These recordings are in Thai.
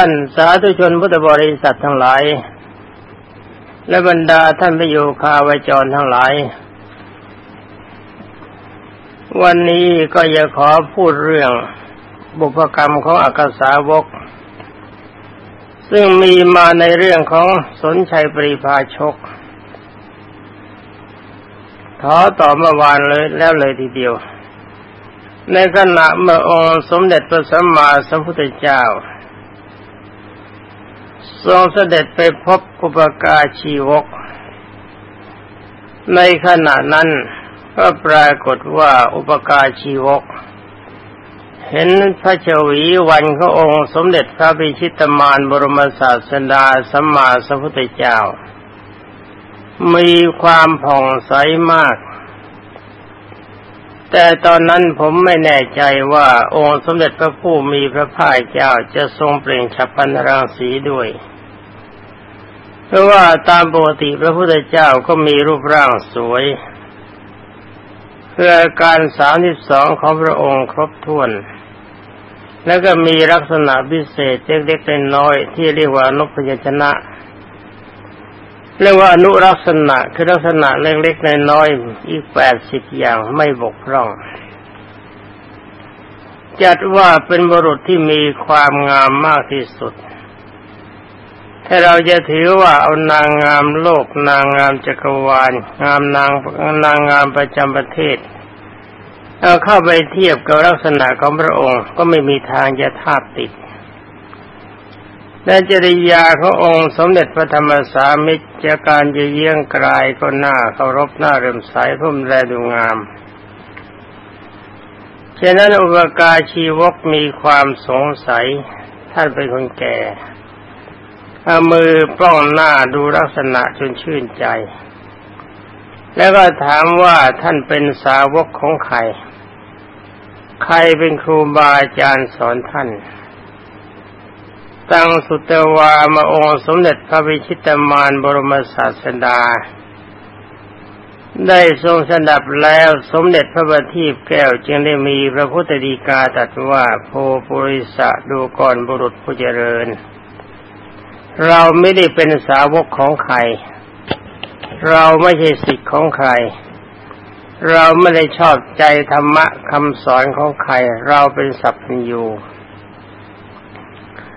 ท่านสาธุชนพุทธบริษัททั้งหลาย และบรรดาท่านประโยคาวจรทั้งหลาย วันนี้ก็จะขอพูดเรื่องบุพกรรมของอักษาวก ซึ่งมีมาในเรื่องของสนชัยปริภาชกขอต่อเมื่อวานเลยแล้วเลยทีเดียว ในขณะเมื่อองค์สมเด็จพระสัมมาสัมพุทธเจ้า ทรงเสด็จไปพบอุปการชีวก ในขณะนั้นก็ปรากฏว่าอุปการชีวก เห็นพระเจวีวันขององค์สมเด็จพระบิชิตมานบรมศาสดาสัมมาสัมพุทธเจ้า มีความผ่องใสมาก แต่ตอนนั้นผมไม่แน่ใจว่าองค์สมเด็จพระผู้มีพระภาคเจ้าจะทรงเปล่งฉับพันรังสีด้วย เพราะว่าตามปกติพระพุทธเจ้าก็มีรูปร่างสวย เพื่อการสามสิบสองของพระองค์ครบถ้วน แล้วก็มีลักษณะพิเศษเล็กๆน้อยๆที่เรียกว่านพยชนะเรียกว่าอนุลักษณะคือลักษณะเล็กๆน้อยๆอีกแปดสิบอย่างไม่บกพร่อง จัดว่าเป็นบุรุษที่มีความงามมากที่สุด ถ้าเราจะถือว่าเอานางงามโลก นางงามจักรวาล งามนางนางงามประจำประเทศเอาเข้าไปเทียบกับลักษณะของพระองค์ ก็ไม่มีทางจะทาบติดและจริยาขององค์สมเด็จพระธรรมสามิตรจากการจะเยี่ยงกลายก็หน้าเคารพหน้าเริ่มใสพุ่มแลดูงามฉะนั้นอุปการชีวกมีความสงสัย ท่านเป็นคนแก่ เอามือป้องหน้าดูลักษณะจนชื่นใจ แล้วก็ถามว่าท่านเป็นสาวกของใคร ใครเป็นครูบาอาจารย์สอนท่าน ตั้งสุตวามาองค์สมเด็จพระวิชิตมานบรมศาสดา ได้ทรงสดับแล้วสมเด็จพระบัณฑิตแก้วจึงได้มีพระพุทธดีกาตรัสว่าโพปุริสะดูก่อนบุรุษผู้เจริญ เราไม่ได้เป็นสาวกของใคร เราไม่ใช่สิทธิ์ของใคร เราไม่ได้ชอบใจธรรมะคำสอนของใคร เราเป็นสัพพัญญู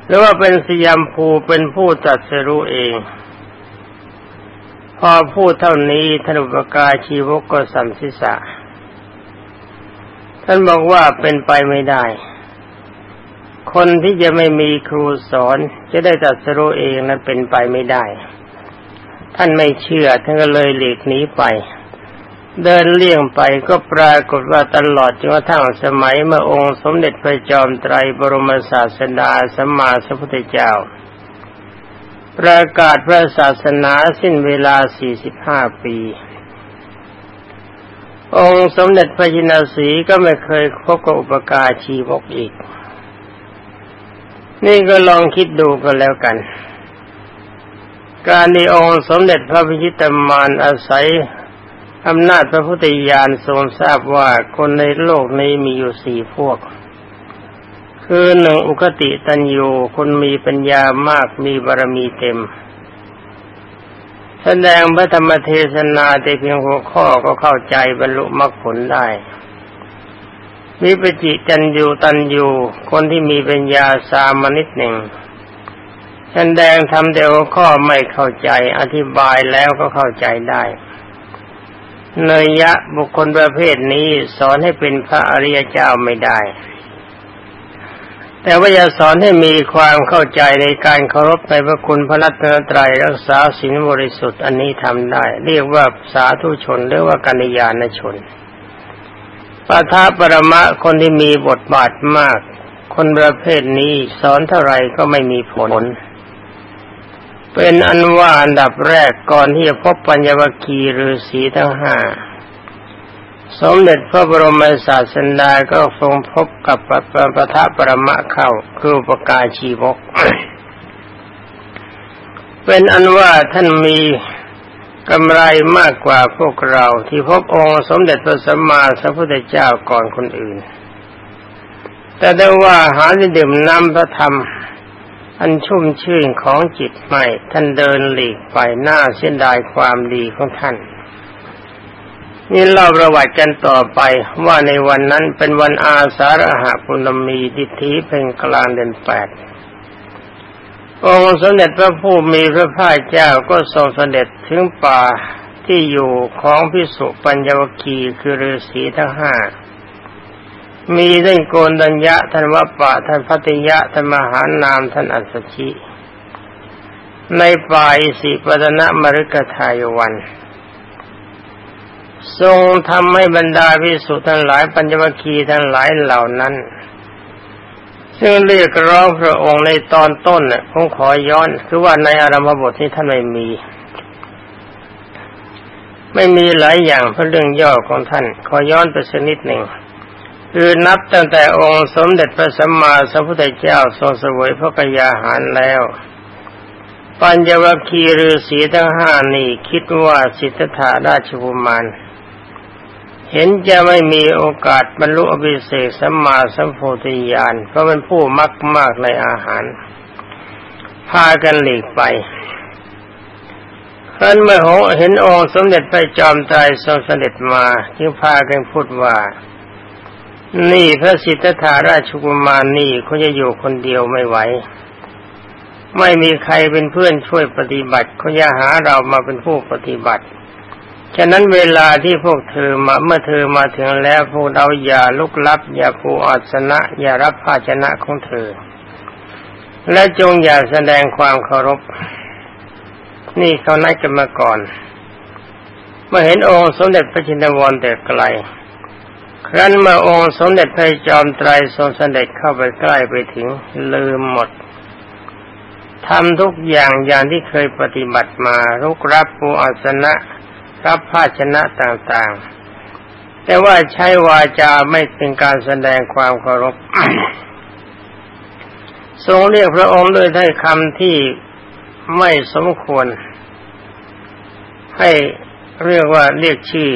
หรือว่าเป็นสยามภูเป็นผู้จัดสรู้เอง พอพูดเท่านี้ธนุปกาชีวกก็สัมสิสะท่านบอกว่าเป็นไปไม่ได้ คนที่จะไม่มีครูสอนจะได้ตัดสรู้เองนั้นเป็นไปไม่ได้ ท่านไม่เชื่อท่านก็เลยหลีกหนีไป เดินเลี่ยงไปก็ปรากฏว่าตลอดจนกระทั่งสมัยเมื่อองค์สมเด็จพระจอมไตรบรมศาสดาสัมมาสัมพุทธเจ้า ประกาศพระศาสนาสิ้นเวลา 45 ปีองค์สมเด็จพระจินสีก็ไม่เคยพบกับอุปการชีวกอีก นี่ก็ลองคิดดูกันแล้วกัน การที่องค์สมเด็จพระพิชิตมารอาศัยอำนาจพระพุทธญาณทรงทราบว่าคนในโลกนี้มีอยู่สี่พวก คือหนึ่งอุคติตัญญูคนมีปัญญามากมีบารมีเต็ม แสดงพระธรรมเทศนาแต่เพียงหัวข้อก็เข้าใจบรรลุมรรคผลได้ วิปจิจันยูตันยูคนที่มีปัญญาสามนิดหนึ่งแดงทำแต่หัวข้อไม่เข้าใจอธิบายแล้วก็เข้าใจได้เนยยะบุคคลประเภทนี้สอนให้เป็นพระอริยเจ้าไม่ได้ แต่ว่าจะสอนให้มีความเข้าใจในการเคารพในพระคุณพระรัตนตรัยรักษาศีลบริสุทธิ์อันนี้ทำได้ เรียกว่าสาธุชนหรือว่ากัญญาณชน ปทาปรมะคนที่มีบทบาทมาก คนประเภทนี้สอนเท่าไรก็ไม่มีผล เป็นอันว่าอันดับแรกก่อนที่จะพบปัญญวคีฤาษีทั้งห้าสมเด็จพระบรมศาสดาก็ทรงพบกับปปปทาปรมะเข้าคือประกาชีวก เป็นอันว่าท่านมี กำไรมากกว่าพวกเราที่พบองค์สมเด็จพระสัมมาสัมพุทธเจ้าก่อนคนอื่น แต่ได้ว่าหาดื่มน้ำพระธรรม อันชุ่มชื่นของจิตไม่ ท่านเดินหลีกไปหน้าเส้นดายความดีของท่าน นี่เล่าประวัติกันต่อไปว่าในวันนั้นเป็นวันอาสาฬหะปุณมีทิถีเป็นกลางเดือนแปด องค์สมเด็จพระผู้มีพระภาคเจ้าก็ทรงสเสด็จถึงป่าที่อยู่ของพิสุปัญญวคีคือฤาษีทั้งห้า มีท่านโกนดัญญะท่านวัปปะท่านพัติยะท่านมหานามท่านอัศชิ ในป่าอิสิปตนะมฤกทายวัน ทรงทำให้บรรดาพิสุทั้งหลายปัญญวคีทั้งหลายเหล่านั้น ซึ่งเรียกร้องพระองค์ในตอนต้นเนี่ยผมขอย้อน คือว่าในอารมบทที่ท่านไม่มี ไม่มีหลายอย่างเพราะเรื่องย่อของท่าน ขอย้อนไปสักนิดหนึ่งคือนับตั้งแต่องค์สมเด็จพระสัมมาสัมพุทธเจ้าทรงสวยพระกยาหารแล้ว ปัญญวคีฤาษีทั้งห้านี่คิดว่าสิทธัตถาราชกุมาร เห็นจะไม่มีโอกาสบรรลุอภิเศษสัมมาสัมโพธิญาณเพราะเป็นผู้มักมากในอาหาร พากันหลีกไปครั้นเมื่อเห็นองค์สมเด็จพระจอมไตรทรงเสด็จมาจึงพากันพูดว่า นี่พระสิทธัตถาราชกุมารนี่เขาจะอยู่คนเดียวไม่ไหว ไม่มีใครเป็นเพื่อนช่วยปฏิบัติเขาจะหาเรามาเป็นผู้ปฏิบัติ ฉะนั้นเวลาที่พวกเธอมาเมื่อเธอมาถึงแล้วพวกเราอย่าลุกลับ อย่าปูอัสนะ อย่ารับภาชนะของเธอ และจงอย่าแสดงความเคารพ นี่เขานัดกันมาก่อน เมื่อเห็นองค์สมเด็จพระจินวรแต่ไกล ครั้นเมื่อองค์สมเด็จพระจอมไตรทรงเสด็จเข้าไปใกล้ไปถึง ลืมหมดทำทุกอย่างอย่างที่เคยปฏิบัติมาลุกรับปูอัสนะ รับภาชนะต่างๆ แต่ว่าใช้วาจาไม่เป็นการแสดงความเคารพ ทรงเรียกพระองค์ด้วยถ้อยคำที่ไม่สมควร ให้เรียกว่าเรียกชื่อ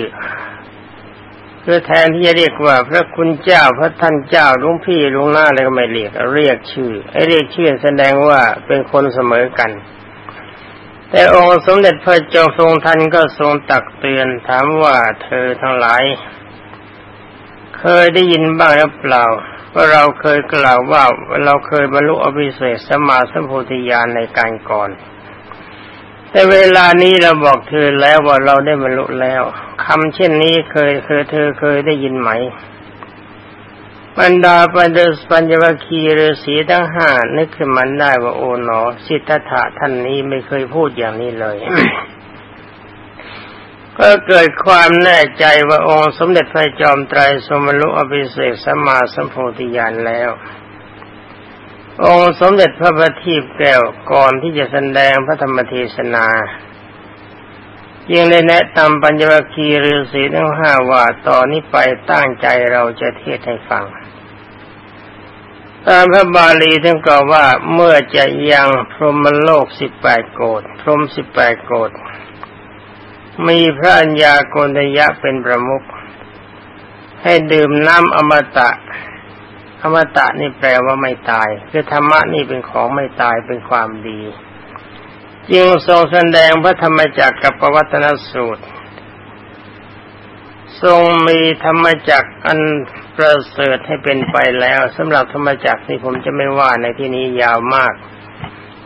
เพื่อแทนที่จะเรียกว่า พระคุณเจ้าพระท่านเจ้าลุงพี่ลุงหน้าอะไรก็ไม่เรียก เรียกชื่อไอ้เรียกชื่อแสดงว่าเป็นคนเสมอกัน แต่องค์สมเด็จพระจ้าทรงทันก็ทรงตักเตือนถามว่าเธอทั้งหลาย เคยได้ยินบ้างหรือเปล่า ว่าเราเคยกล่าวว่าเราเคยบรรลุอภิเศษสมาสัมโพธิญาณในการก่อน แต่เวลานี้เราบอกเธอแล้วว่าเราได้บรรลุแล้วคำเช่นนี้เคยเคยเธอเคยได้ยินไหม บรรดาปัญญปัญญวคีฤาษีทั้งห้านึกขึ้นมันได้ว่าโอ๋หนอสิทธัตถะท่านนี้ไม่เคยพูดอย่างนี้เลย ก็เกิดความแน่ใจว่าองค์สมเด็จพระจอมไตรสมรุอภิเศษสัมมาสัมโพธิญาณแล้ว องค์สมเด็จพระบัณฑิตแก้วก่อนที่จะแสดงพระธรรมเทศนายังได้แนะนำปัญญวคีฤาษีทั้งห้าว่าตอนนี้ไปตั้งใจเราจะเทศให้ฟัง ตามพระบาลีท่านกล่าวว่าเมื่อจะยังพรหมโลกสิบแปดโกดพรหมสิบแปดโกดมีพระัญญาโกนยะเป็นประมุขให้ดื่มน้ำอมตะ อมตะนี่แปลว่าไม่ตาย คือธรรมะนี่เป็นของไม่ตายเป็นความดี จึงทรงแสดงพระธรรมจักรกับปวัตนสูตร ทรงมีธรรมจักอันประเสริฐให้เป็นไปแล้วสำหรับธรรมจักนี่ผมจะไม่ว่าในที่นี้ยาวมาก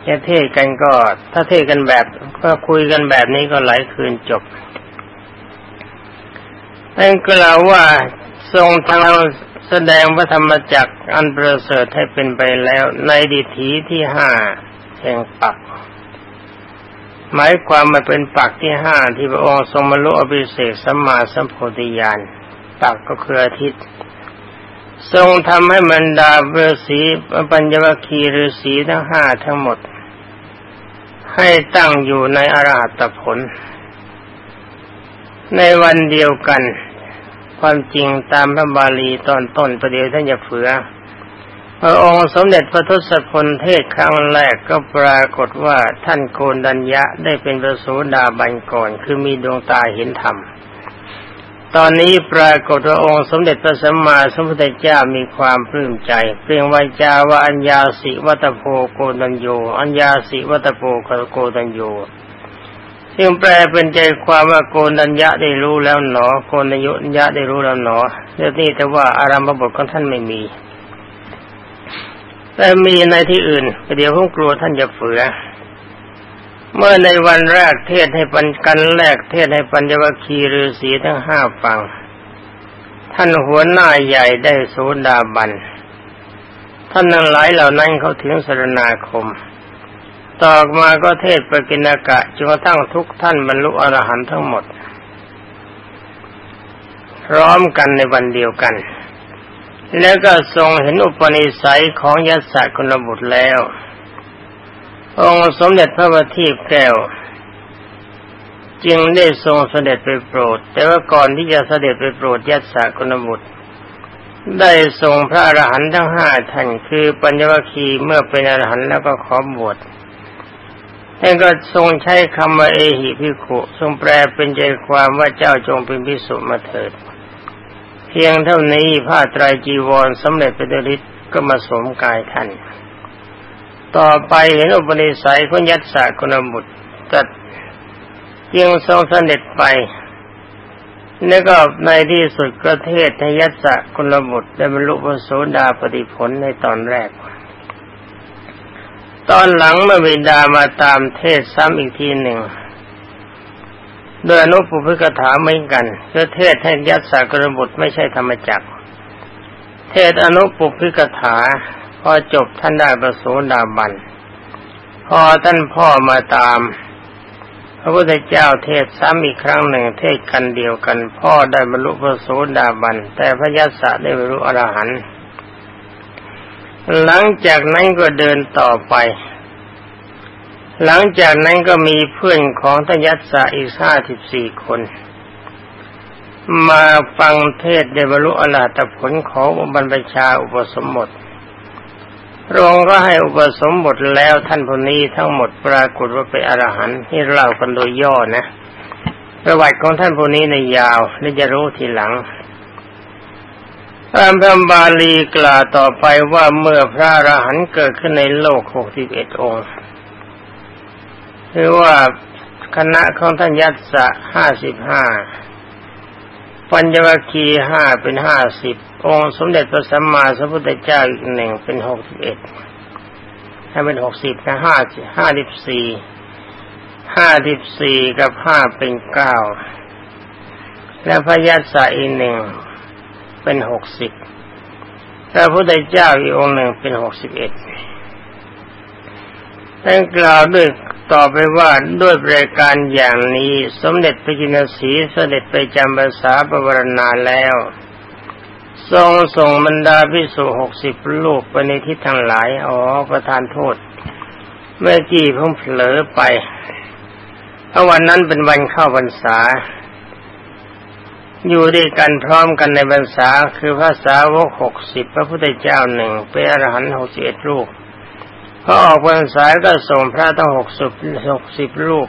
แค่เทศกันก็ ถ้าเทศกันแบบก็คุยกันแบบนี้ก็หลายคืนจบนั่นกล่าวว่าทรงทางแสดงพระธรรมจักอันประเสริฐให้เป็นไปแล้ว ในดิถีที่ห้าแห่งปัก หมายความมาเป็นปักที่ห้าที่พระองค์ทรงมรลุอภิเศษสัมมาสัมโพธิญาณปักก็คืออาทิตย์ ทรงทำให้มันดาฤาษีปัญญวคีฤาษีทั้งห้าทั้งหมด ให้ตั้งอยู่ในอรหัตผล ในวันเดียวกัน ความจริงตามพระบาลีตอนต้นประเดี๋ยวท่านจะเฟือ พระองค์สมเด็จพระทศพลเทศครั้งแรกก็ปรากฏว่าท่านโกนดัญญะได้เป็นพระโสดาบันก่อนคือมีดวงตาเห็นธรรม ตอนนี้ปรากฏว่าองค์สมเด็จพระสัมมาสัมพุทธเจ้ามีความปลื้มใจ เปลี่ยนวาจาว่าอัญญาสิวัตโพโกนัญโย อัญญาสิวัตโพโกนัญโยซึ่งแปลเป็นใจความว่าโกนัญญะได้รู้แล้วหนอ โกนัญญะได้รู้แล้วหนอเรื่องนี้แต่ว่าอารามบทของท่านไม่มี แต่มีในที่อื่นเดี๋ยวผมกลัวท่านจะเฟือ เมื่อในวันแรกเทศให้ปัญกันแรกเทศให้ปัญญวคีฤาษีทั้งห้าฟัง ท่านหัวหน้าใหญ่ได้โสดาบัน ท่านนั้นหลายเหล่านั้นเขาถึงสรณาคม ต่อมาก็เทศปกินากะจนกระทั่งทุกท่านบรรลุอรหันต์ทั้งหมด พร้อมกันในวันเดียวกัน แล้วก็ทรงเห็นอุปนิสัยของยศกุลบุตรแล้ว องค์สมเด็จพระบัณฑิตแก้ว จึงได้ทรงเสด็จไปโปรด แต่ว่าก่อนที่จะเสด็จไปโปรดยัตสากนบุตร ได้ทรงพระอรหันต์ทั้งห้าท่านคือปัญญวคีเมื่อเป็นอรหันต์แล้วก็ขอบวชท่านก็ทรงใช้คำว่าเอหิพิขุทรงแปลเป็นใจความว่าเจ้าจงเป็นพิสุมาเถิด พียงเท่านี้ผ้าไตรจีวรสำเร็จเป็นฤทธิ์ก็มาสวมกายท่าน ต่อไปเห็นอุปนิสัยของยัตสากุณบุตรตัดยังทรงเสด็จไป แล้วก็ในที่สุดก็เทศให้ยัตสะกุลบุตรได้บรรลุพระโสดาปฏิผลในตอนแรก ตอนหลังเมื่อวิดามาตามเทศซ้ำอีกทีหนึ่ง โดยอนุปุพิกถาเหมือนกันเพื่อเทศให้ยัตสะกุลบุตรไม่ใช่ธรรมจักเทศอนุปุพิกถาพอจบท่านได้ประสูดาบันพอท่านพ่อมาตาม พระพุทธเจ้าเทศซ้ำอีกครั้งหนึ่งเทศกันเดียวกัน พ่อได้บรรลุพระโสดาบัน แต่พระยศได้บรรลุอรหันต์หลังจากนั้นก็เดินต่อไป หลังจากนั้นก็มีเพื่อนของทยัสสะอีกห้าสิบสี่คน มาฟังเทศได้บรุอรหัตผลของบรรพชาอุปสมบทพระองค์ก็ให้อุปสมบทแล้วท่านผู้นี้ทั้งหมดปรากฏว่าเป็นอรหันต์ที่เล่ากันโดยย่อนะ ประวัติของท่านผู้นี้ในยาวและจะรู้ทีหลังตามพระบาลีกล่าวต่อไปว่าเมื่อพระอรหันต์เกิดขึ้นในโลกหกสิบเอ็ดองค์ หรือว่าคณะของท่านยัตสะห้าสิบห้าปัญญวคีห้าเป็นห้าสิบองค์สมเด็จพระสัมมาสัมพุทธเจ้าอีกหนึ่งเป็นหกสิบเอ็ดถ้าเป็นหกสิบนะห้าห้าสิบสี่ห้าสิบสี่กับห้าเป็นเก้าและพระยัสสะอีกหนึ่งเป็นหกสิบพระพุทธเจ้าอีกองค์หนึ่งเป็นหกสิบเอ็ดท่กล่าวด้วย ต่อไปว่าด้วยบริการอย่างนี้สมเด็จพระจินสีเสด็จไปจำภาษาปวารณาแล้ว ทรงส่งบรรดาพิสุหกสิบลูกไปในทิศทางหลายอ๋อประทานโทษ เมื่อกี้ผมเผลอไปเพราะวันนั้นเป็นวันเข้าพรรษา อยู่ด้วยกันพร้อมกันในพรรษาคือภาษาวกหกสิบพระพุทธเจ้าหนึ่งเป็นอรหันต์หกสิบเอ็ดลูก พอออกพรรษาก็ส่งพระตั้งหกสิบหกสิบรูป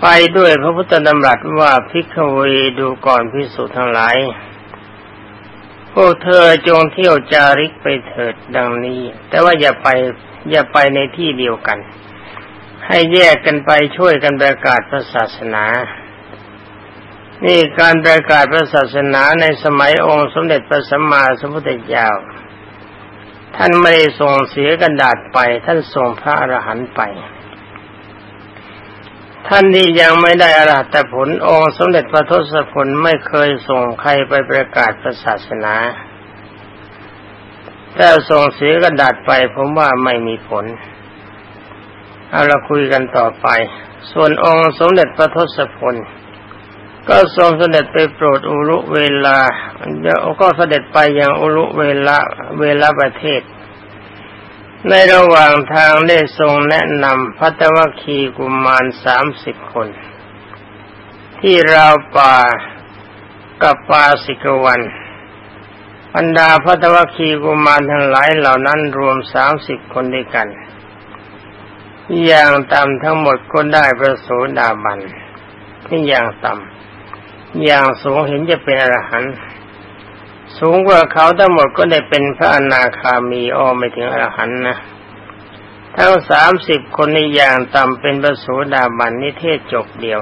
ไปด้วยพระพุทธดำรัสว่าพิกเวดูก่อนพิสุทั้งหลายพวกเธอจงเที่ยวจาริกไปเถิดดังนี้ แต่ว่าอย่าไปอย่าไปในที่เดียวกัน ให้แยกกันไปช่วยกันประกาศพระศาสนา นี่การประกาศพระศาสนาในสมัยองค์สมเด็จพระสัมมาสัมพุทธเจ้า ท่านไม่ได้ส่งเสียกระดาษไป ท่านส่งพระอรหันต์ไป ท่านที่ยังไม่ได้อรหัตผลองค์สมเด็จพระทศพลไม่เคยส่งใครไปประกาศศาสนาถ้าส่งเสียกระดาษไปผมว่าไม่มีผล เอาเราคุยกันต่อไป ส่วนองค์สมเด็จพระทศพล ก็ทรงเสด็จไปโปรดอุรุเวลาก็เสด็จไปยังอุรุเวลาเวลาประเทศ ในระหว่างทางได้ทรงแนะนำพัตวคีกุมารสามสิบคน ที่ราวป่ากับปาสิกวันบรรดาพัตวคีกุมารทั้งหลายเหล่านั้นรวมสามสิบคนด้วยกัน อย่างต่ำทั้งหมดก็ได้ประสูดาบันที่อย่างต่ำ อย่างสูงเห็นจะเป็นอรหันต์สูงกว่าเขาทั้งหมดก็ได้เป็นพระอนาคามีอ้อไม่ถึงอรหันต์นะทั้งสามสิบคนในอย่างต่ำเป็นพระโสดาบันนิเทศจบเดียว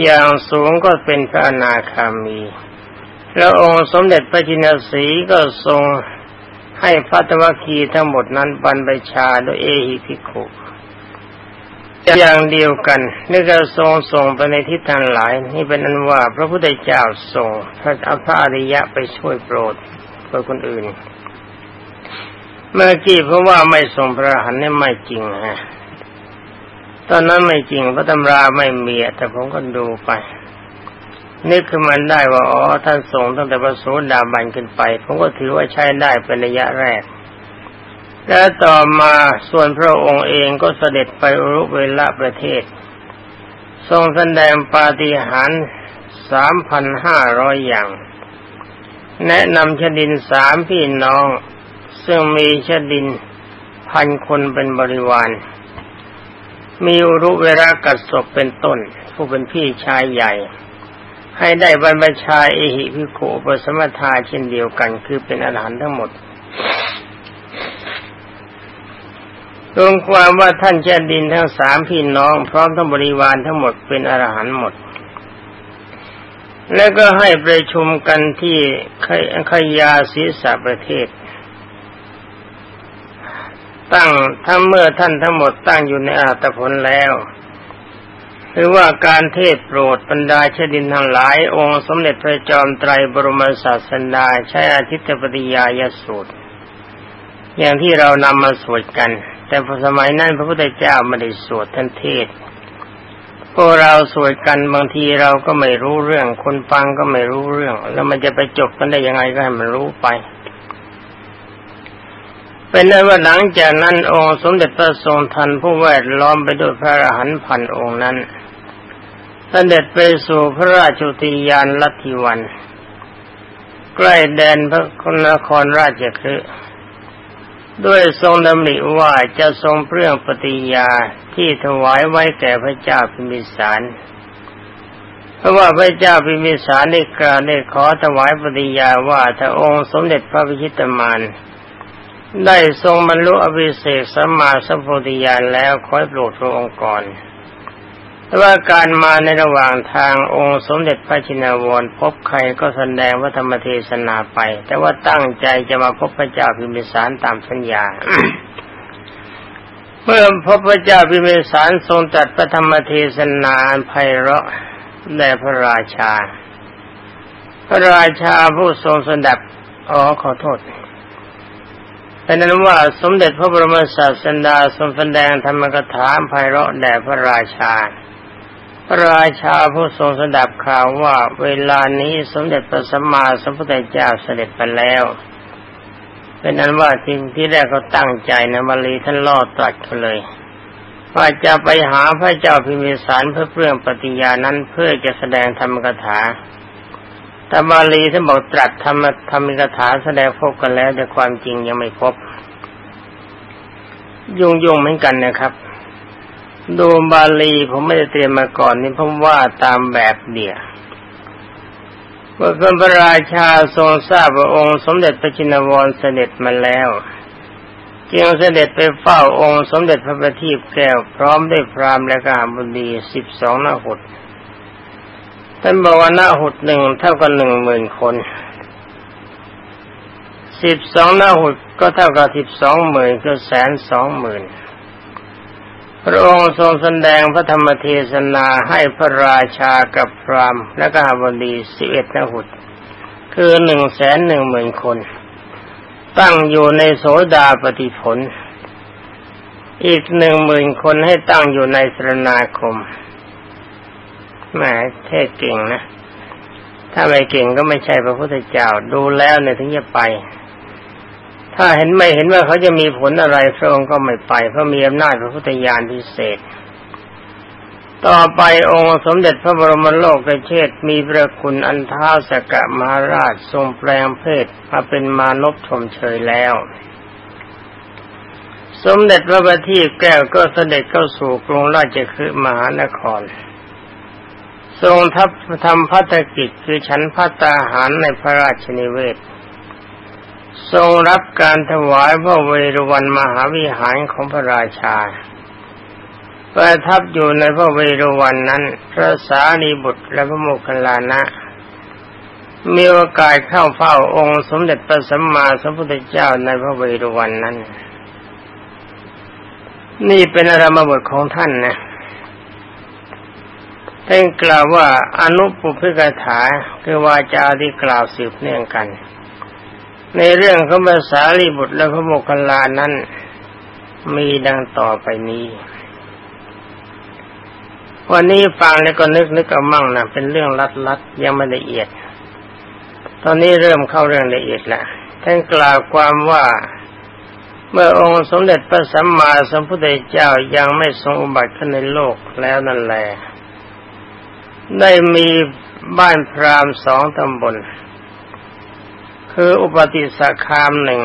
อย่างสูงก็เป็นพระอนาคามี แล้วองค์สมเด็จพระจินสีก็ทรงให้พัตวคีทั้งหมดนั้นบรรพชาโดยเอหิภิกขุ อย่างเดียวกันนี่ก็ทรงส่งไปในทิศทางหลาย นี่เป็นอันว่าพระพุทธเจ้าส่งพระอภาริยะไปช่วยโปรดเพื่อคนอื่น เมื่อกี้เพราะว่าไม่ส่งพระหันนี่ไม่จริงฮะตอนนั้นไม่จริงพระตำราไม่มีแต่ผมก็ดูไปนึกขึ้นมาได้ว่าอ๋อท่านส่งตั้งแต่พระโสดาบันขึ้นไป ผมก็ถือว่าใช้ได้เป็นระยะแรก และต่อมาส่วนพระองค์เองก็เสด็จไปรุเวลาประเทศ ทรงแสดงปาฏิหาริย์สามพันห้าร้อยอย่าง แนะนำชดินสามพี่น้อง ซึ่งมีชดินพันคนเป็นบริวาร มีอุรุเวรากัสศพเป็นต้น ผู้เป็นพี่ชายใหญ่ ให้ได้บรรพชาเอหิพิโกปสมทาเช่นเดียวกัน คือเป็นอาหารทั้งหมด รวมความว่าท่านเจดินทั้งสามพี่น้อง พร้อมทั้งบริวารทั้งหมดเป็นอรหันต์หมด แล้วก็ให้ประชุมกันที่ขยาศีสาประเทศ ตั้งทั้งเมื่อท่านทั้งหมดตั้งอยู่ในอาตผลแล้วหรือว่าการเทศโปรดบรรดาชดินทั้งหลาย องค์สมเด็จพระจอมไตรบรมศาสดาใช้อาทิตยปฏิยายสูตร อย่างที่เรานำมาสวดกัน แต่สมัยนั้นพระพุทธเจ้าไม่ได้สวดท่านเทศพวกเราสวดกันบางทีเราก็ไม่รู้เรื่อง คนฟังก็ไม่รู้เรื่อง แล้วมันจะไปจบกันได้ยังไงก็ให้มันรู้ไป เป็นนั้นว่าหลังจากนั้นองค์สมเด็จพระทรงทันผู้แวดล้อมไปด้วยพระอรหันต์พันองค์นั้นสเสด็จไปสู่พระราชุติยานลัทธิวัน ใกล้แดนพระนครราชคฤห์ ด้วยทรงดำริว่าจะทรงเปรื่องปฏิญาที่ถวายไว้แก่พระเจ้าพิมิสาร เพราะว่าพระเจ้าพิมิสารได้กล่าวได้ขอถวายปฏิญาว่าถ้าองค์สมเด็จพระพิชิตมารได้ทรงบรรลุอภิเศษสัมมาสัมพุทธญาณแล้วคอยโปรดพระองค์ก่อน ว่าการมาในระหว่างทางองค์สมเด็จพระชินวรพบใครก็แสดงวัธรรมเทศนาไป แต่ว่าตั้งใจจะมาพบพระเจ้าพิมพิสารตามสัญญา เมื่อพบพระเจ้าพิมพิสารทรงจัดพระธรรมเทศนาไพเราะแด่พระราชา พระราชาผู้ทรงสดับอ๋อขอโทษเป็นนั้นว่าสมเด็จพระบรมศาสดาทรงแสดงธรรมกถาไพเราะแด่พระราชา ระราชาผู้ทรงสดับข่าวว่าเวลานี้สมเด็จพระสัมมาสัมพุทธเจ้าเสด็จไปแล้ว เป็นนั้นว่าที่ที่แรกเขาตั้งใจนะมาลีท่านล่อตรัสเขาเลยว่าจะไปหาพระเจ้าพิมิสารเพื่อเปลื่องปฏิญานั้นเพื่อจะแสดงธรรมกถาแต่บาลีท่านบอกตรัสธรรมธรรมกถาแสดงพบกันแล้วแต่ความจริงยังไม่พบ ยุ่งยุ่งเหมือนกันนะครับ ดูบาลีผมไม่ได้เตรียมมาก่อนนี่ผมว่าตามแบบเดียวเมื่อพระราชาทรงทราบว่าองค์สมเด็จพระจินวรเสด็จมาแล้วจึงเสด็จไปเฝ้าองค์สมเด็จพระประทีปแก้วพร้อมด้วยพราหมณ์และกาบุดีสิบสองนาหุดท่านบอกว่านาหุดหนึ่งเท่ากับหนึ่งหมื่นคนสิบสองนาหุดก็เท่ากับสิบสองหมื่นก็แสนสองหมื่น พระองค์ทรงแสดงพระธรรมเทศนาให้พระราชากับพรามและก็บดีสิบเอ็ดนหุดคือหนึ่งแสนหนึ่งหมื่นคน ตั้งอยู่ในโสดาปฏิผล อีกหนึ่งหมื่นคนให้ตั้งอยู่ในสรนาคมแหมเท่เก่งนะ ถ้าไม่เก่งก็ไม่ใช่พระพุทธเจ้าดูแล้วเนี่ยถึงจะไป ถ้าเห็นไม่เห็นว่าเขาจะมีผลอะไรพระองค์ก็ไม่ไป เพราะมีอำนาจพระพุทธญาณพิเศษ ต่อไปองค์สมเด็จพระบรมโลกเชษมีพระคุณอันท้าสกะมหาราชทรงแปลงเพศมาเป็นมานพชมเชยแล้ว สมเด็จพระบัณฑิตแก้วก็เสด็จเข้าสู่กรุงราชคฤห์มหานครทรงทัพทำพัฒกิจคือฉันพัตาหารในพระราชนิเวศ ทรงรับการถวายพระเวรุวันมหาวิหารของพระราชา ประทับอยู่ในพระเวรุวันนั้น พระสารีบุตรและพระโมคคัลลานะ มีโอกาสเข้าเฝ้าองค์สมเด็จพระสัมมาสัมพุทธเจ้าในพระเวรุวันนั้น นี่เป็นอารมบทของท่านนะท่านกล่าวว่าอนุปุพิกถาคือวาจาที่กล่าวสืบเนื่องกัน ในเรื่องของภาษาลีบุตรและพระโมคคัลลานั้น มีดังต่อไปนี้ วันนี้ฟังแล้วก็นึกนึกเอามั่งนะเป็นเรื่องลัดๆยังไม่ละเอียด ตอนนี้เริ่มเข้าเรื่องละเอียดแล้วท่านกล่าวความว่าเมื่อองค์สมเด็จพระสัมมาสัมพุทธเจ้ายังไม่ทรงอุบัติขึ้นในโลกแล้วนั่นแหละได้มีบ้านพราหมณ์สองตำบล คืออุปติสคามหนึ่ง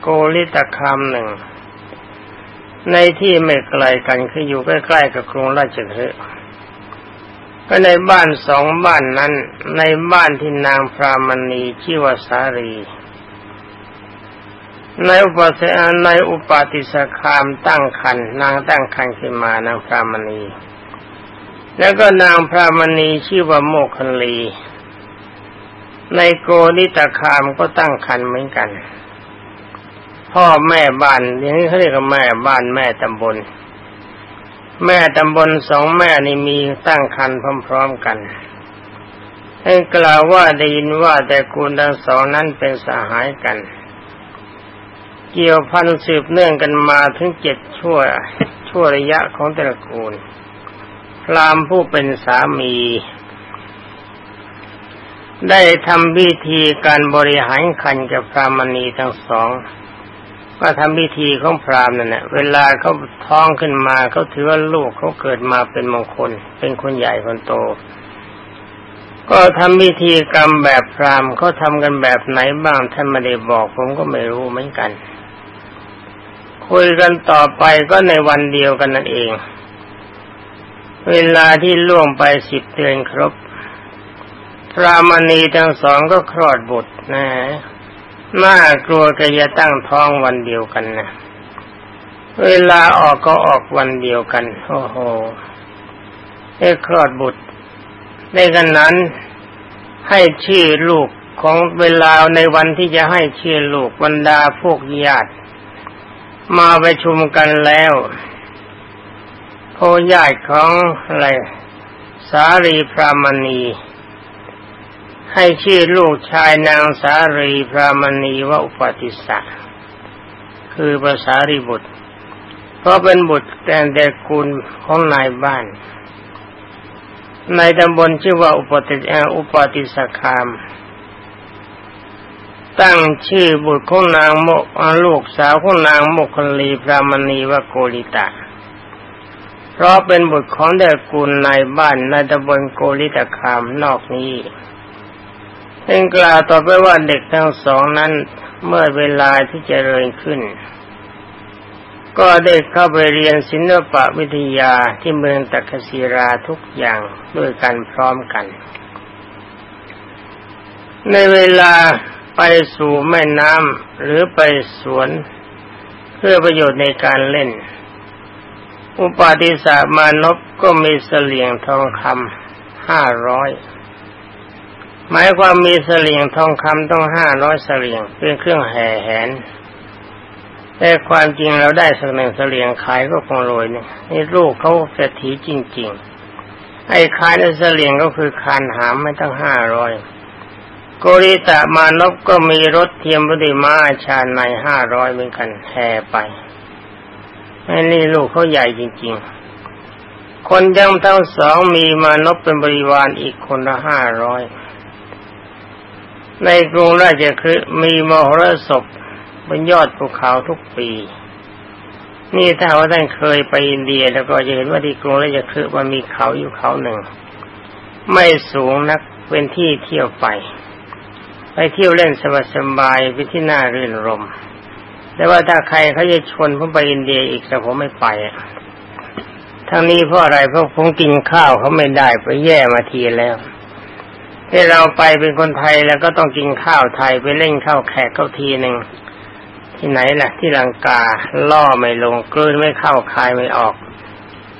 โกริตคามหนึ่ง ในที่ไม่ไกลกันคืออยู่ใกล้ๆกับกรุงราชคฤห์ก็ในบ้านสองบ้านนั้น ในบ้านที่นางพรามณีชื่อว่าสารีในอุปติในอุปติสคามตั้งคันนางตั้งคันขึ้นมานางพรามณี แล้วก็นางพระมณีชื่อว่าโมคคันลี ในโกนิตาคามก็ตั้งคันเหมือนกัน พ่อแม่บ้านอย่างนี้เขาเรียกว่าแม่บ้านแม่ตำบล แม่ตำบลสองแม่นี่มีตั้งคันพร้อมๆกันให้กล่าวว่าได้ยินว่าแต่กูลทั้งสองนั้นเป็นสหายกัน เกี่ยวพันสืบเนื่องกันมาถึงเจ็ดชั่วชั่วระยะของตระกูลพรามผู้เป็นสามี ได้ทำพิธีการบริหารคันกับพรามณีทั้งสอง ก็ทำพิธีของพรามนั่นแหละเวลาเขาท้องขึ้นมาเขาถือว่าลูกเขาเกิดมาเป็นมงคล เป็นคนใหญ่คนโต ก็ทำพิธีกรรมแบบพรามเขาทำกันแบบไหนบ้างท่านไม่ได้บอกผมก็ไม่รู้เหมือนกัน คุยกันต่อไปก็ในวันเดียวกันนั่นเอง เวลาที่ล่วงไปสิบเดือนครบ พระมณีทั้งสองก็คลอดบุตรนะน่ากลัวกจะตั้งท้องวันเดียวกันนะเวลาออกก็ออกวันเดียวกัน โอ้โหได้คลอดบุตรในกันนั้น ให้ชื่อลูกของเวลาในวันที่จะให้ชื่อลูกบรรดาพวกญาติ มาไปชุมกันแล้วโพญาติของอะไรสารีพรามณี ให้ชื่อลูกชายนางสารีพรามณีว่าอุปติสะคือภาษารีบุตร เพราะเป็นบุตรแต่เด็กกุลของนายบ้าน ในตำบลชื่อว่าอุปติอุปติสคาม ตั้งชื่อบุตรของนางโมลูกสาวของนางโมคคลีพรามณีว่าโกริตาเพราะเป็นบุตรของเด็กกุลในบ้านในตำบลโกริตคามนอกนี้ เองกล่าวต่อไปว่าเด็กทั้งสองนั้นเมื่อเวลาที่จเจริญขึ้น ก็ได้เข้าไปเรียนศิลปะวิทยาที่เมืองตักศิราทุกอย่างด้วยกันพร้อมกัน ในเวลาไปสู่แม่น้ำหรือไปสวนเพื่อประโยชน์ในการเล่น อุปาติสามานพก็มีเสลียงทองคำห้าร้อย หมายความมีเสลียงทองคำต้องห้าร้อยเสลียงเป็นเครื่องแห่แหนแต่ความจริงเราได้สักหนึ่งเสลียงขายก็คงรวยเนี่ยนี่ลูกเขาเศรษฐีจริง ๆ ไอ้ขายในเสลียงก็คือคานหามไม่ตั้งห้าร้อยโกริตะมานพก็มีรถเทียมบุติมาชาในห้าร้อยเหมือนกันแห่ไปไอ้นี่ลูกเขาใหญ่จริง ๆ คนยังทั้งสองมีมานพเป็นบริวารอีกคนละห้าร้อย ในกรุงราชคฤห์มีมหรสพบนยอดภูเขาทุกปี นี่ถ้าว่าท่านเคยไปอินเดีย แล้วก็จะเห็นว่าที่กรุงราชคฤห์มันมีเขาอยู่เขาหนึ่ง ไม่สูงนักเป็นที่เที่ยวไป ไปเที่ยวเล่นสบายๆไปที่น่ารื่นรมแต่ว่าถ้าใครเขาจะชวนผมไปอินเดียอีกแต่ผมไม่ไปทั้งนี้เพราะอะไรเพราะผมกินข้าวเขาไม่ได้ไปแย่มาทีแล้ว ที่เราไปเป็นคนไทยแล้วก็ต้องกินข้าวไทยไปเล่นข้าวแขกเข้าทีหนึ่งที่ไหนล่ะ ที่ลังกาล่อไม่ลงกลืนไม่เข้าคายไม่ออก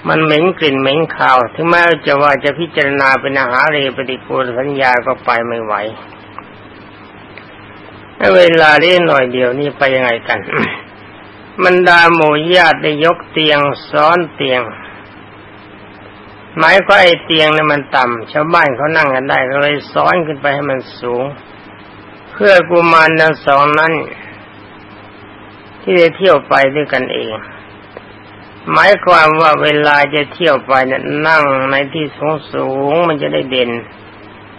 มันเหม็นกลิ่นเหม็นข้าวถึงแม้จะว่าจะพิจารณาเป็นอาหารเรปฏิกูลสัญญาก็ไปไม่ไหวเวลาเล่นหน่อยเดียวนี่ไปยังไงกัน มันดาหมู่ญาติได้ยกเตียงซ้อนเตียง หมายก็ไอเตียงเนี่ยมันต่ำชาวบ้านเขานั่งกันได้ก็เลยซ้อนขึ้นไปให้มันสูง เพื่อกุมารทั้งสองนั้น ที่จะเที่ยวไปด้วยกันเอง หมายความว่าเวลาจะเที่ยวไปเนี่ยนั่งในที่สูงสูงมันจะได้เด่น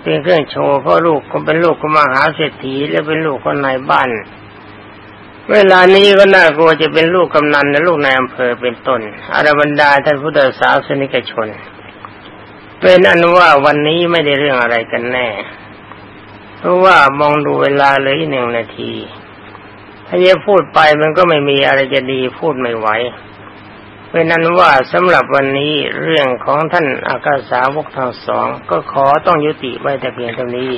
เป็นเครื่องโชว์เพราะลูกก็เป็นลูกของมหาเศรษฐีและเป็นลูกคนในบ้าน เวลานี้ก็น่ากลัวจะเป็นลูกกำนันและลูกนายอำเภอเป็นต้นอารบรรดาท่านพุทธศาสนิกชน เป็นอันว่าวันนี้ไม่ได้เรื่องอะไรกันแน่ เพราะว่ามองดูเวลาเลยหนึ่งนาที ถ้าจะพูดไปมันก็ไม่มีอะไรจะดีพูดไม่ไหวเป็นนั้นว่าสำหรับวันนี้เรื่องของท่านอากาสาวกทั้งสอง ก็ขอต้องยุติไว้แต่เพียงเท่านี้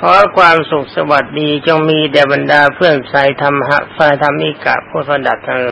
ขอความสุขสวัสดีจงมีแด่บรรดาเพื่อนสายธรรมะฝ่ายธรรมิกะผู้สดับทั้ง